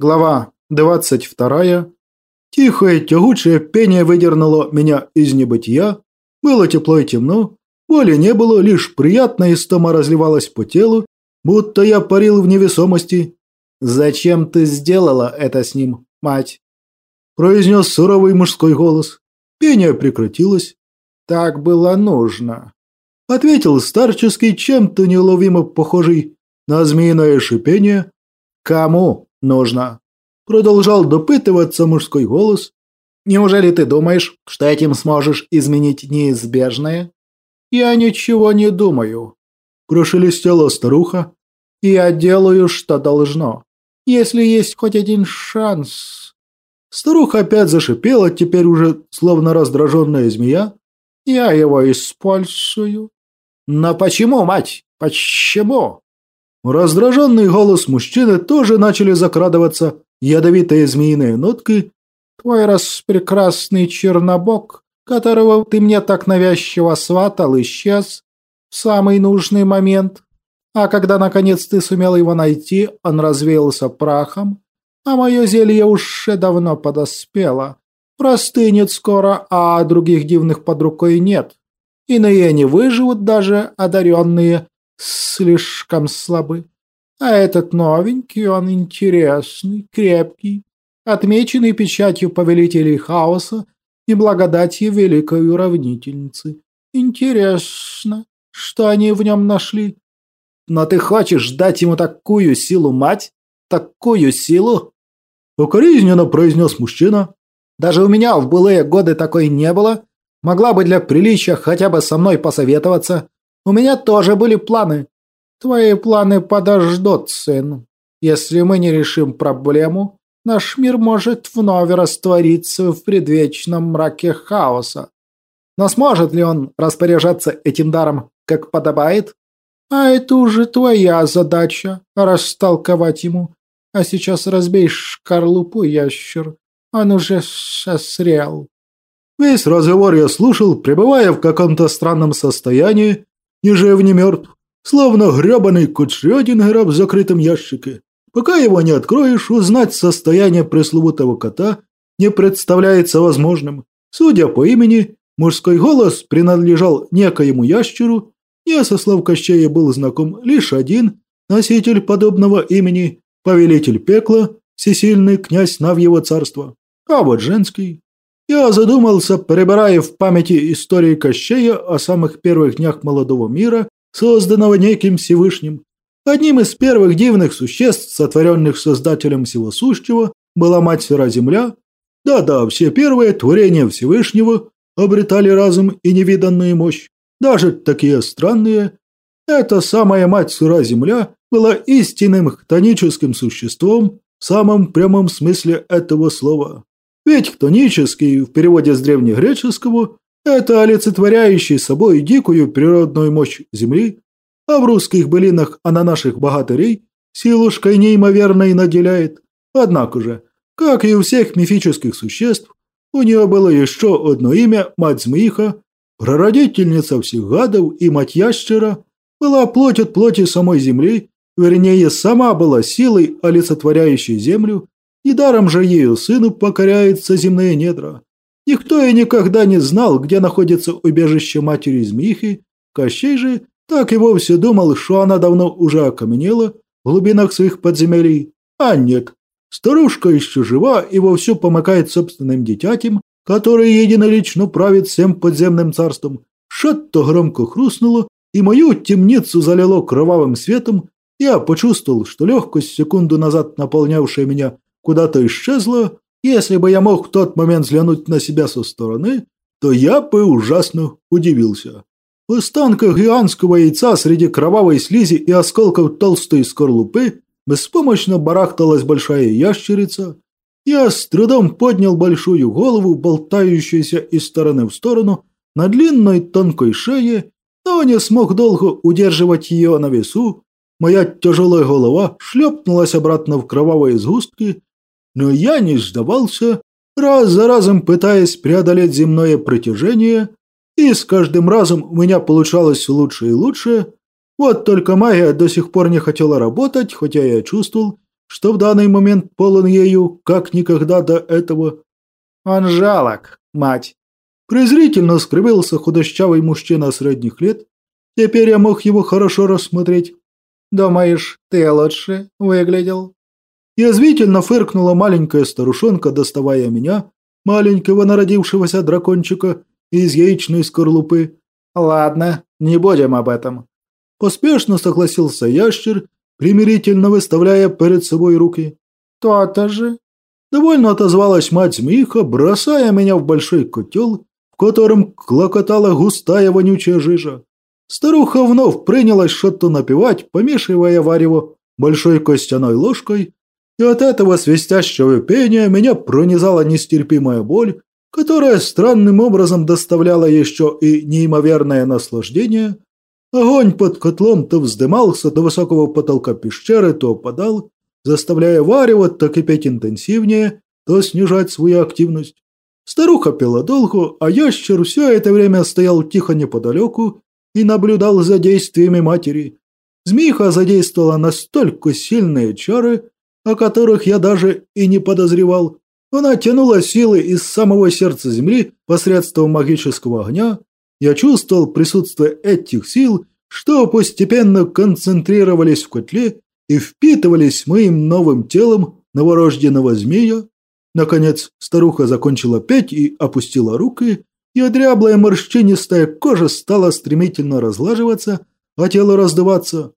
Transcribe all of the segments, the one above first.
Глава 22. Тихое тягучее пение выдернуло меня из небытия. Было тепло и темно. Боли не было, лишь приятная истома разливалась по телу, будто я парил в невесомости. «Зачем ты сделала это с ним, мать?» произнес суровый мужской голос. Пение прекратилось. «Так было нужно», — ответил старческий, чем-то неуловимо похожий на змеиное шипение. «Кому?» Нужно. Продолжал допытываться мужской голос. Неужели ты думаешь, что этим сможешь изменить неизбежное? Я ничего не думаю. Прошелестела старуха. Я делаю, что должно. Если есть хоть один шанс. Старуха опять зашипела, теперь уже словно раздраженная змея. Я его использую. Но почему, мать? Почему? Раздраженный голос мужчины тоже начали закрадываться ядовитые змеиные нотки. «Твой распрекрасный чернобок, которого ты мне так навязчиво сватал, исчез в самый нужный момент. А когда, наконец, ты сумел его найти, он развеялся прахом, а мое зелье уже давно подоспело. Простынет скоро, а других дивных под рукой нет. Иные не выживут даже, одаренные, слишком слабы. А этот новенький, он интересный, крепкий, отмеченный печатью повелителей хаоса и благодатью великой уравнительницы. Интересно, что они в нем нашли. Но ты хочешь дать ему такую силу, мать? Такую силу? Укоризненно произнес мужчина. Даже у меня в былые годы такой не было. Могла бы для приличия хотя бы со мной посоветоваться. У меня тоже были планы. Твои планы подождут, сын. Если мы не решим проблему, наш мир может вновь раствориться в предвечном мраке хаоса. Но сможет ли он распоряжаться этим даром, как подобает? А это уже твоя задача – растолковать ему. А сейчас разбей шкарлупу, ящер. Он уже созрел. Весь разговор я слушал, пребывая в каком-то странном состоянии, ни жив, ни мертв, словно гребаный кот Шрёдингера в закрытом ящике. Пока его не откроешь, узнать состояние пресловутого кота не представляется возможным. Судя по имени, мужской голос принадлежал некоему ящеру, не со слов Кощея был знаком лишь один носитель подобного имени, повелитель пекла, всесильный князь Навьего царства. А вот женский я задумался, перебирая в памяти истории Кощея о самых первых днях молодого мира, созданного неким Всевышним. Одним из первых дивных существ, сотворенных Создателем всего сущего, была Мать Сыра Земля. Да-да, все первые творения Всевышнего обретали разум и невиданную мощь, даже такие странные. Эта самая Мать Сыра Земля была истинным хтоническим существом в самом прямом смысле этого слова. Ведь хтонический в переводе с древнегреческого – это олицетворяющий собой дикую природную мощь Земли, а в русских былинах она наших богатырей силушкой неимоверной наделяет. Однако же, как и у всех мифических существ, у нее было еще одно имя – мать Змеиха, прародительница всех гадов и мать ящера, была плоть от плоти самой земли, вернее, сама была силой, олицетворяющей землю, и даром же ею сыну покоряются земные недра. Никто и никогда не знал, где находится убежище матери Змихи. Кощей же так и вовсе думал, что она давно уже окаменела в глубинах своих подземелий. А нет, старушка еще жива и вовсю помогает собственным детятям, которые единолично правят всем подземным царством. Что-то громко хрустнуло, и мою темницу залило кровавым светом. Я почувствовал, что легкость, секунду назад наполнявшая меня, куда-то исчезла, если бы я мог в тот момент взглянуть на себя со стороны, то я бы ужасно удивился. В останках гигантского яйца среди кровавой слизи и осколков толстой скорлупы беспомощно барахталась большая ящерица. Я с трудом поднял большую голову, болтающуюся из стороны в сторону, на длинной тонкой шее, но не смог долго удерживать ее на весу. Моя тяжелая голова шлепнулась обратно в кровавые сгустки, но я не сдавался, раз за разом пытаясь преодолеть земное притяжение, и с каждым разом у меня получалось лучше и лучше. Вот только магия до сих пор не хотела работать, хотя я чувствовал, что в данный момент полон ею, как никогда до этого. Он жалок, мать. Презрительно скривился худощавый мужчина средних лет. Теперь я мог его хорошо рассмотреть. «Думаешь, ты лучше выглядел?» Язвительно фыркнула маленькая старушонка, доставая меня, маленького народившегося дракончика, из яичной скорлупы. «Ладно, не будем об этом». Поспешно согласился ящер, примирительно выставляя перед собой руки. «То-то же». Довольно отозвалась мать змеиха, бросая меня в большой котел, в котором клокотала густая вонючая жижа. Старуха вновь принялась что-то напевать, помешивая варево большой костяной ложкой, и от этого свистящего пения меня пронизала нестерпимая боль, которая странным образом доставляла еще и неимоверное наслаждение. Огонь под котлом то вздымался до высокого потолка пещеры, то опадал, заставляя варево то кипеть интенсивнее, то снижать свою активность. Старуха пила долго, а ящер все это время стоял тихо неподалеку и наблюдал за действиями матери. Змеиха задействовала настолько сильные чары, о которых я даже и не подозревал. Она тянула силы из самого сердца земли посредством магического огня. Я чувствовал присутствие этих сил, что постепенно концентрировались в котле и впитывались моим новым телом новорожденного змея. Наконец старуха закончила петь и опустила руки, и одряблая морщинистая кожа стала стремительно разлаживаться, а тело раздуваться.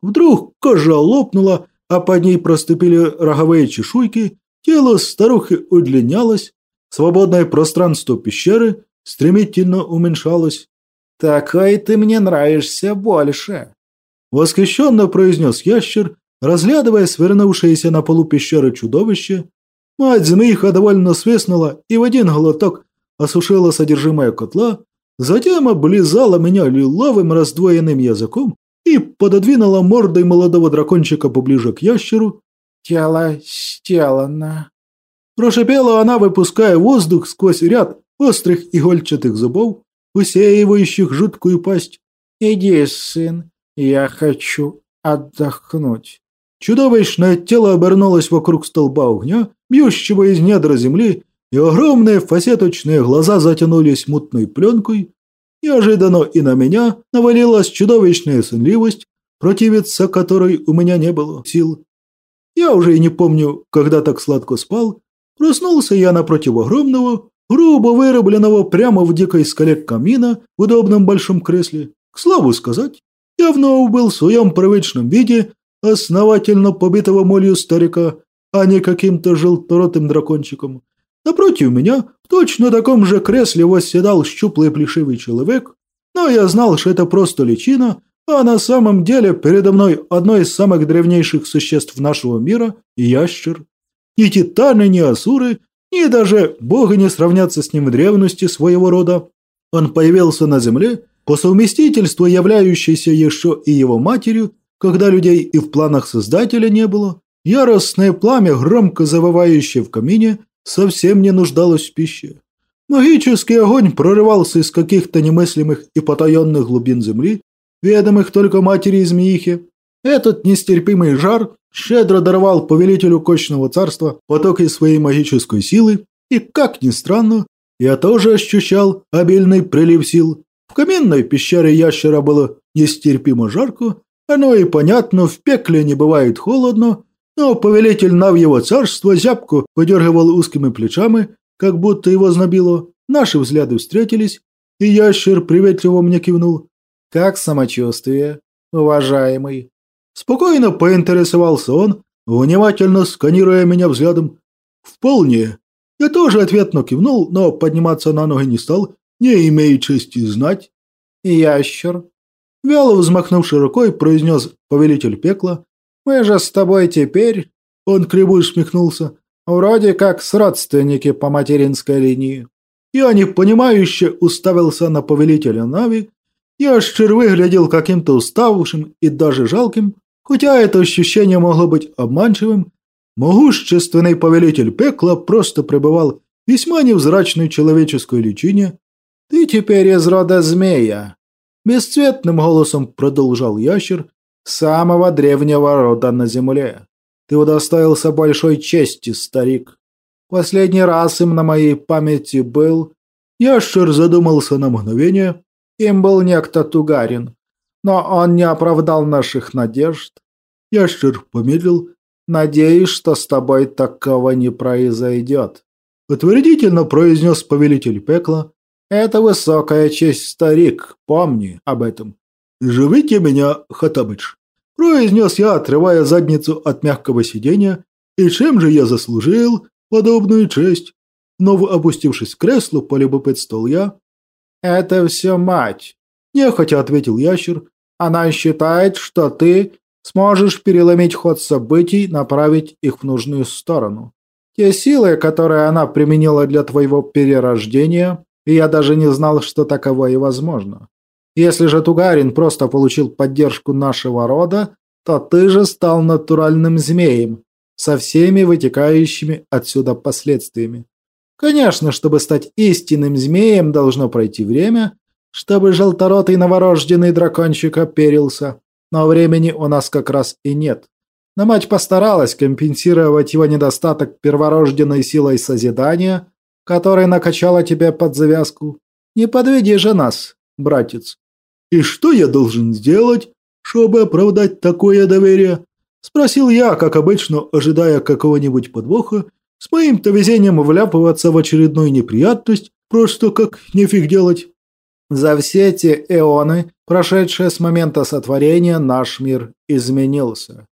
Вдруг кожа лопнула, а под ней проступили роговые чешуйки, тело старухи удлинялось, свободное пространство пещеры стремительно уменьшалось. «Такой ты мне нравишься больше», – восхищенно произнес ящер, разглядывая свернувшееся на полу пещеры чудовище. Мать змеиха довольно свистнула и в один глоток осушила содержимое котла, затем облизала меня лиловым раздвоенным языком и пододвинула мордой молодого дракончика поближе к ящеру. «Тело сделано». Прошипела она, выпуская воздух сквозь ряд острых игольчатых зубов, усеивающих жуткую пасть. «Иди, сын, я хочу отдохнуть». Чудовищное тело обернулось вокруг столба огня, бьющего из недра земли, и огромные фасеточные глаза затянулись мутной пленкой, Неожиданно и на меня навалилась чудовищная сонливость, противиться которой у меня не было сил. Я уже и не помню, когда так сладко спал. Проснулся я напротив огромного, грубо вырубленного прямо в дикой скале камина в удобном большом кресле. К слову сказать, я вновь был в своем привычном виде основательно побитого молью старика, а не каким-то желторотым дракончиком. Напротив меня в точно таком же кресле восседал щуплый плешивый человек, но я знал, что это просто личина, а на самом деле передо мной одно из самых древнейших существ нашего мира – ящер. Ни титаны, ни асуры, ни даже боги не сравнятся с ним в древности своего рода. Он появился на земле, по совместительству являющейся еще и его матерью, когда людей и в планах Создателя не было. Яростное пламя, громко завывающее в камине, совсем не нуждалась в пище. Магический огонь прорывался из каких-то немыслимых и потаенных глубин земли, ведомых только матери и змеихе. Этот нестерпимый жар щедро даровал повелителю Кочного царства потоки своей магической силы, и, как ни странно, я тоже ощущал обильный прилив сил. В каменной пещере ящера было нестерпимо жарко, оно и понятно, в пекле не бывает холодно, но повелитель Нав его царства зябко подергивал узкими плечами, как будто его знобило. Наши взгляды встретились, и ящер приветливо мне кивнул. «Как самочувствие, уважаемый?» Спокойно поинтересовался он, внимательно сканируя меня взглядом. «Вполне». Я тоже ответно кивнул, но подниматься на ноги не стал, не имея чести знать. «Ящер», вяло взмахнувши рукой, произнес повелитель пекла, мы же с тобой теперь...» Он криво усмехнулся. «Вроде как с родственники по материнской линии». Я непонимающе уставился на повелителя Нави. Ящер выглядел каким-то уставшим и даже жалким, хотя это ощущение могло быть обманчивым. Могущественный повелитель пекла просто пребывал весьма невзрачной человеческой личине. «Ты теперь из рода змея», – бесцветным голосом продолжал ящер, самого древнего рода на земле. Ты удостоился большой чести, старик. Последний раз им на моей памяти был... Ящер задумался на мгновение. Им был некто Тугарин. Но он не оправдал наших надежд. Ящер помедлил. Надеюсь, что с тобой такого не произойдет. Утвердительно произнес повелитель пекла. Это высокая честь, старик. Помни об этом. «Живите меня, Хатабыч», – произнес я, отрывая задницу от мягкого сиденья. «И чем же я заслужил подобную честь?» Вновь опустившись в кресло, полюбопытствовал я. «Это все мать», – нехотя ответил ящер. «Она считает, что ты сможешь переломить ход событий, направить их в нужную сторону. Те силы, которые она применила для твоего перерождения, я даже не знал, что таковое возможно. Если же Тугарин просто получил поддержку нашего рода, то ты же стал натуральным змеем, со всеми вытекающими отсюда последствиями. Конечно, чтобы стать истинным змеем, должно пройти время, чтобы желторотый новорожденный дракончик оперился, но времени у нас как раз и нет. Но мать постаралась компенсировать его недостаток перворожденной силой созидания, которая накачала тебя под завязку. Не подведи же нас, братец. «И что я должен сделать, чтобы оправдать такое доверие?» Спросил я, как обычно, ожидая какого-нибудь подвоха, с моим-то везением вляпываться в очередную неприятность, просто как нефиг делать. За все эти эоны, прошедшие с момента сотворения, наш мир изменился.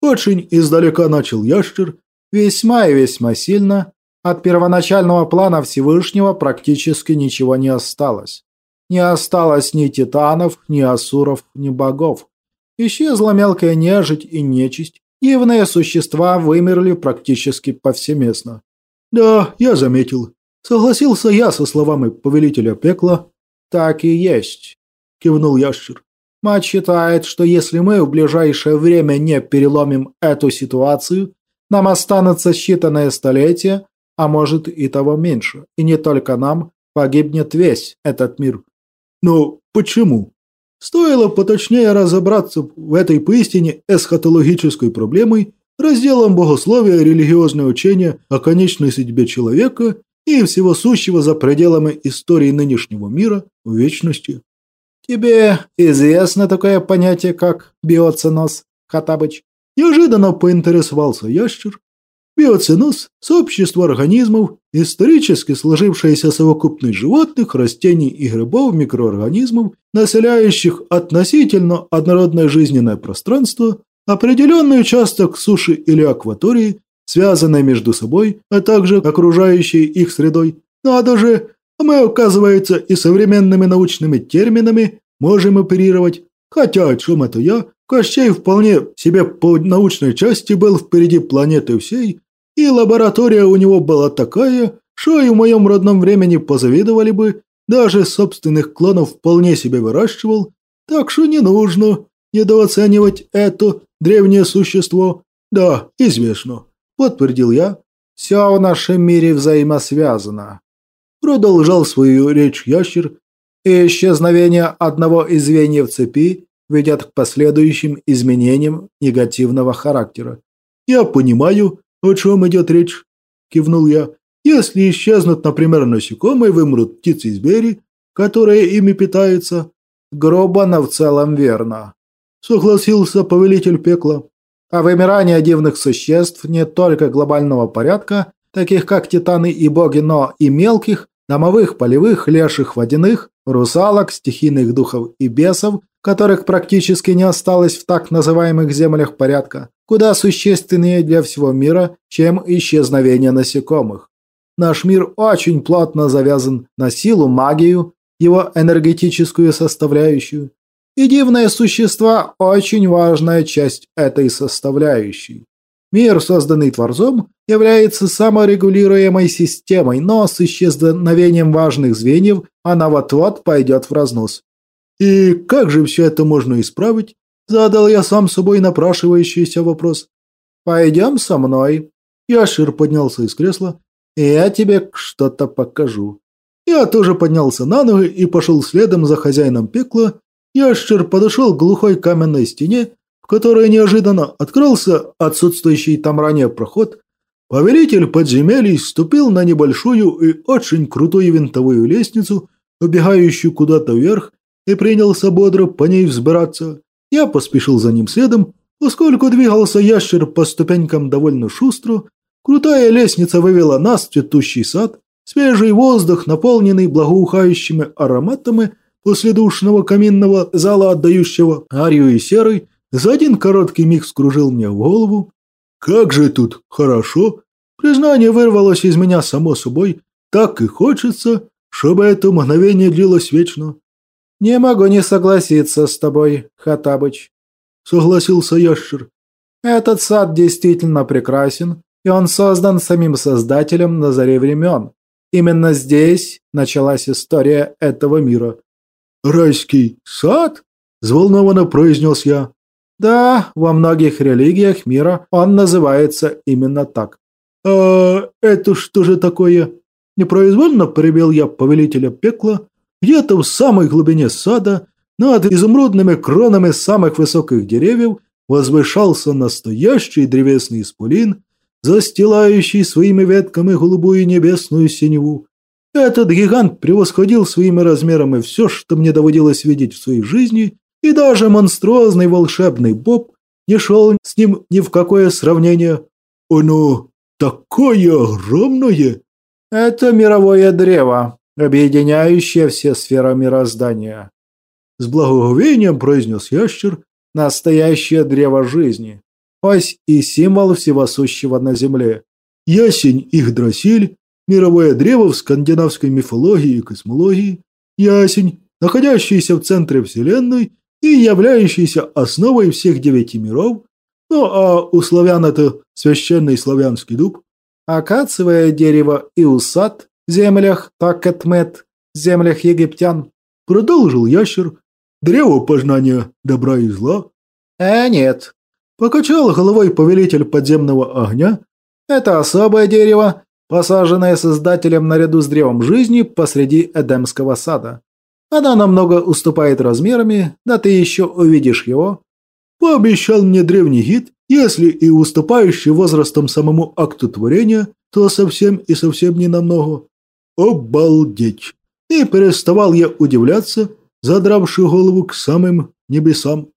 Очень издалека начал ящер, весьма и весьма сильно. От первоначального плана Всевышнего практически ничего не осталось. Не осталось ни титанов, ни асуров, ни богов. Исчезла мелкая нежить и нечисть. Дивные существа вымерли практически повсеместно. «Да, я заметил. Согласился я со словами повелителя пекла». «Так и есть», – кивнул ящер. «Мать считает, что если мы в ближайшее время не переломим эту ситуацию, нам останутся считанные столетия, а может и того меньше. И не только нам, погибнет весь этот мир. Но почему? Стоило поточнее разобраться в этой поистине эсхатологической проблемой, разделом богословия и религиозное учение о конечной судьбе человека и всего сущего за пределами истории нынешнего мира в вечности. «Тебе известно такое понятие, как биоценоз, Хатабыч?» Неожиданно поинтересовался ящер, Биоценоз – сообщество организмов, исторически сложившееся совокупность животных, растений и грибов, микроорганизмов, населяющих относительно однородное жизненное пространство, определенный участок суши или акватории, связанные между собой, а также окружающей их средой. Надо же, а мы, оказывается, и современными научными терминами можем оперировать. Хотя, о чем это я, Кощей вполне себе по научной части был впереди планеты всей, и лаборатория у него была такая, что и в моем родном времени позавидовали бы, даже собственных клонов вполне себе выращивал, так что не нужно недооценивать это древнее существо. Да, известно, подтвердил я. Все в нашем мире взаимосвязано. Продолжал свою речь ящер, и исчезновение одного из звеньев цепи ведет к последующим изменениям негативного характера. «Я понимаю, о чем идет речь», – кивнул я. «Если исчезнут, например, насекомые, вымрут птицы и звери, которые ими питаются». «Грубо, но в целом верно», – согласился повелитель пекла. «А вымирание дивных существ не только глобального порядка, таких как титаны и боги, но и мелких, домовых, полевых, леших, водяных, русалок, стихийных духов и бесов, которых практически не осталось в так называемых землях порядка, куда существеннее для всего мира, чем исчезновение насекомых. Наш мир очень плотно завязан на силу, магию, его энергетическую составляющую. И дивные существа – очень важная часть этой составляющей. Мир, созданный Творцом, является саморегулируемой системой, но с исчезновением важных звеньев она вот-вот пойдет в разнос. «И как же все это можно исправить?» Задал я сам собой напрашивающийся вопрос. «Пойдем со мной». Яшир поднялся из кресла. «И я тебе что-то покажу». Я тоже поднялся на ноги и пошел следом за хозяином пекла. Ящер подошел к глухой каменной стене, в которой неожиданно открылся отсутствующий там ранее проход, повелитель подземелий ступил на небольшую и очень крутую винтовую лестницу, убегающую куда-то вверх, и принялся бодро по ней взбираться. Я поспешил за ним следом, поскольку двигался ящер по ступенькам довольно шустро. Крутая лестница вывела нас в цветущий сад, свежий воздух, наполненный благоухающими ароматами после душного каминного зала, отдающего арию и серой, за один короткий миг скружил мне в голову. «Как же тут хорошо!» Признание вырвалось из меня само собой. Так и хочется, чтобы это мгновение длилось вечно. «Не могу не согласиться с тобой, Хатабыч», — согласился ящер. «Этот сад действительно прекрасен, и он создан самим Создателем на заре времен. Именно здесь началась история этого мира». «Райский сад?» – взволнованно произнес я. «Да, во многих религиях мира он называется именно так». «А это что же такое?» Непроизвольно привел я повелителя пекла, где-то в самой глубине сада, над изумрудными кронами самых высоких деревьев, возвышался настоящий древесный исполин, застилающий своими ветками голубую небесную синеву. Этот гигант превосходил своими размерами все, что мне доводилось видеть в своей жизни, и даже монструозный волшебный Боб не шел с ним ни в какое сравнение. Оно такое огромное! Это мировое древо, объединяющее все сферы мироздания. С благоговением произнес ящер настоящее древо жизни, ось и символ всего сущего на земле. Ясень Игдрасиль, мировое древо в скандинавской мифологии и космологии, ясень, находящийся в центре Вселенной и являющийся основой всех девяти миров, ну а у славян это священный славянский дуб, акациевое дерево и усад в землях Такетмет, землях египтян. Продолжил ящер. Древо познания добра и зла. Э, нет. Покачал головой повелитель подземного огня. Это особое дерево, посаженное создателем наряду с древом жизни посреди Эдемского сада. Она намного уступает размерами, да ты еще увидишь его. Пообещал мне древний гид, если и уступающий возрастом самому акту творения, то совсем и совсем не намного. Обалдеть! И переставал я удивляться, задравший голову к самым небесам.